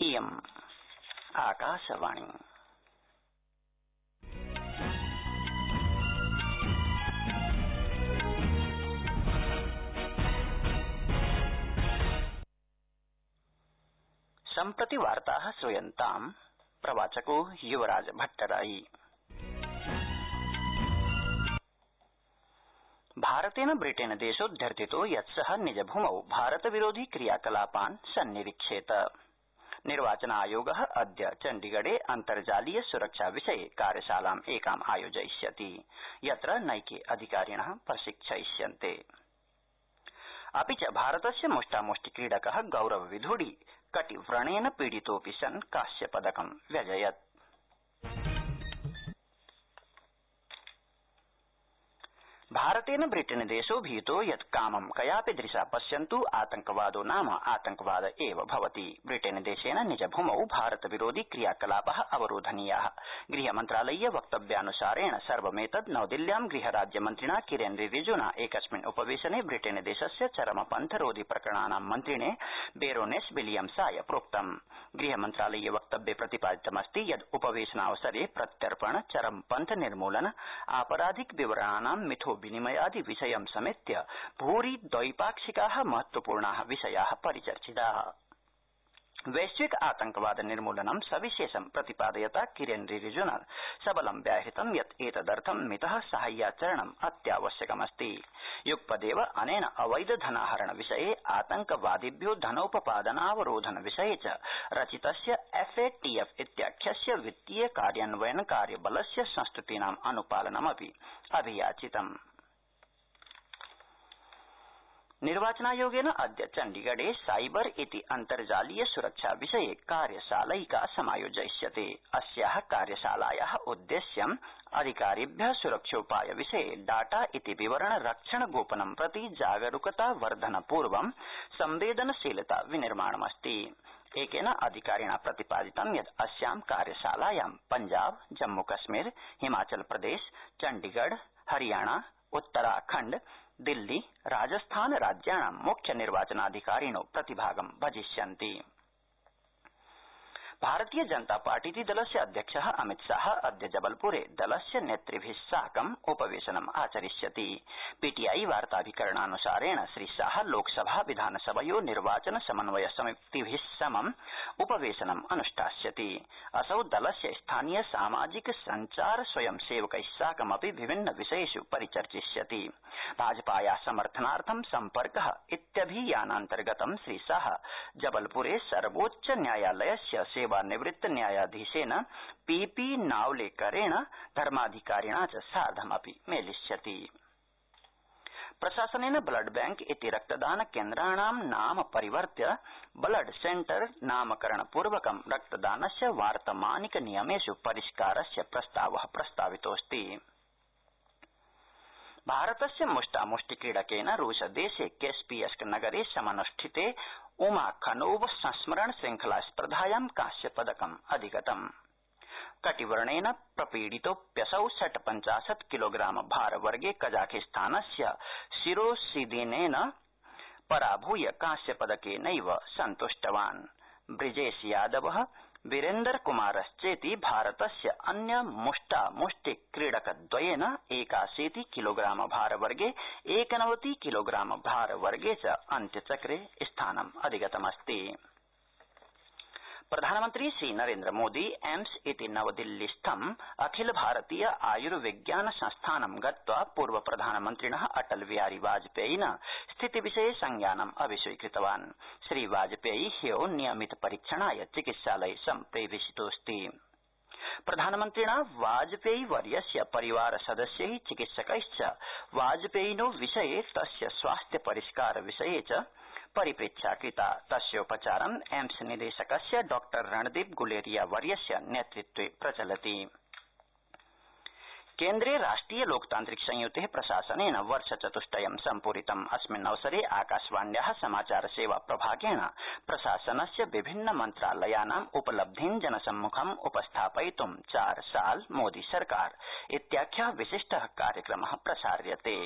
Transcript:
इयम् आकाशवाणी। सम्प्रति वार्ता श्रूयन्ताम् प्रवाचको युवराज भट्टराई। भारतेन ब्रिटेनदेशोऽध्यर्थितो यत् स निजभूमौ भारतविरोधि क्रियाकलापान् सन्निरीक्षेत। निर्वाचनायोग अद्य चण्डीगढे अन्तर्जालीय सुरक्षा विषये कार्यशालाम् एकाम् आयोजयिष्यति। यत्र नैके अधिकारिण प्रशिक्षयिष्यन्ते। अपि च भारतस्य मुष्टामुष्टिक्रीडक गौरव विधुड़ी कटिव्रणेन पीडितोऽपि सन् कांस्यपदकं व्यजयत्। भारतेन ब्रिटेनदेशोऽभिहितो यत् कामं कयापि दृशा पश्यन्तु आतंकवादो नाम आतंकवाद एव भवति। ब्रिटेनदेशेन निजभूमौ भारतविरोधि क्रियाकलापा अवरोधनीया। गृहमन्त्रालयीय वक्तव्यानुसारेण सर्वमेतद् नवदिल्ल्यां गृहराज्यमन्त्रिणा किरेन रिजिजुना एकस्मिन् उपवेशने ब्रिटेनदेशस्य चरमपन्थरोधि प्रकरणानां मन्त्रिणे बेरोनेस विलियम्साय प्रोक्तम्। गृहमन्त्रालयीय वक्तव्ये प्रतिपादितमस्ति यत् उपवेशनावसरे प्रत्यर्पण, चरमपन्थ निर्मूलन, आपराधिक विवरणानां मिथो विनिमयादि विषयं समेत्य भूरि द्वैपाक्षिका महत्वपूर्णा विषया परिचर्चिता। वैश्विक आतंकवाद निर्मूलनं सविशेषं प्रतिपादयता किरेन रिजिजुना सबलं व्याहृतं यत् एतदर्थं मित साहाय्याचरणम् अत्यावश्यकमस्ति। युगपदेव अनेन अवैध धनाहरण विषये आतंकवादिभ्यो धनोपपादनावरोधन विषये च रचितस्य एफएटीएफ इत्याख्यस्य वित्तीय कार्यान्वयन कार्यबलस्य संस्तृतीनाम् अनुपालनमपि अभियाचितम्। निर्वाचनायोगेन अद्य चण्डीगढे साइबर इति अन्तर्जालीय सुरक्षा विषये कार्यशालैका समायोजयिष्यते। अस्या कार्यशालाया उद्देश्यम् अधिकारिभ्य सुरक्षोपाय विषये डाटा इति विवरण रक्षण गोपनं प्रति जागरूकता वर्धनपूर्वं संवेदनशीलता विनिर्माणमस्ति। एकेन अधिकारिणा प्रतिपादितं यत् अस्यां कार्यशालायां पञ्जाब जम्मूकश्मीर हिमाचलप्रदेश चण्डीगढ़, हरियाणा उत्तराखण्ड दिल्ली राजस्थान राज्याणां मुख्य निर्वाचनाधिकारिणो प्रतिभागं भजिष्यन्ति। भारतीय जनता पार्टीति दलस्य अध्यक्ष अमितशाह अद्य जबलपुरे दलस्य नेतृभि साकम् उपवेशनम् आचरिष्यति। पीटीआई वार्ताभिकरणानुसारेण श्रीशाह लोकसभा विधानसभयो निर्वाचन समन्वय समितिभि समम् उपवेशनम् अनुष्ठास्यति। असौ दलस्य स्थानीय सामाजिक संचार स्वयंसेवकै साकमपि विभिन्न विषयेष् परिचर्चिष्यति। भाजपाया समर्थनार्थं सम्पर्क इत्यभियानान्तर्गतं श्रीशाह जबलपुरे सर्वोच्च न्यायालयस्य सेवानिवृत्त न्यायाधीशेन पीपी नावलेकरेण धर्माधिकारिणा च सार्धमपि मेलिष्यति। प्रशासनेन ब्लड बैंक इति रक्तदान केन्द्राणां नाम परिवर्त्य ब्लड सेंटर नामकरणपूर्वकं रक्तदानस्य वार्तमानिक नियमेष् परिष्कारस्य प्रस्ताव प्रस्तावितोऽस्ति। भारतस्य मुष्टामुष्टिक्रीडकेन रूसदेशे कैस्पियस्क नगरे समनुष्ठिते उमाखनोव संस्मरण श्रृंखला स्पर्धायां कांस्यपदकम् अधिगतम्। कटिवर्णेन प्रपीडितोऽप्यसौ षट् पञ्चाशत् किलोग्राम भारवर्गे कजाखिस्तानस्य सिरोसिदिनेन पराभूय कांस्यपदकेनैव सन्तुष्टवान्। ब्रिजेश यादव वीरेन्दर कुमारश्चेति भारतस्य अन्य मुष्टामुष्टि क्रीडकद्वयेन एकाशीति किलोग्राम भारवर्गे, एकनवति किलोग्राम भारवर्गे च अन्त्यचक्रे स्थानम् अधिगतमस्ति। प्रधानमन्त्री श्रीनरेन्द्रमोदी एम्स इति नवदिल्लीस्थम् अखिल भारतीय आयुर्विज्ञान संस्थानं गत्वा पूर्व प्रधानमन्त्रिण अटल बिहारी वाजपेयिन स्थितिविषये संज्ञानम् अभिस्वीकृतवान्। श्रीवाजपेयी ह्यो नियमित परीक्षणाय चिकित्सालये सम्प्रेषितोऽस्ति। प्रधानमन्त्रिणा वाजपेयी वर्यस्य परिवार सदस्यै चिकित्सकैश्च वाजपेयिनो विषये तस्य स्वास्थ्य परिष्कार विषये च तस्योपचारम् एम्स निदेशकस्य डॉ रणदीप गुलेरिया वर्यस्य नेतृत्वे प्रचलति। केन्द्रे राष्ट्रिय लोकतान्त्रिक संयुते प्रशासनेन वर्षचतुष्टयं सम्पूरितम्। अस्मिन् अवसरे आकाशवाण्या समाचार सेवा प्रभागेण प्रशासनस्य विभिन्न मन्त्रालयानाम् उपलब्धीन् जनसम्मुखम् उपस्थापयितुं चार साल मोदी सरकार इत्याख्य विशिष्ट कार्यक्रम प्रसार्यते।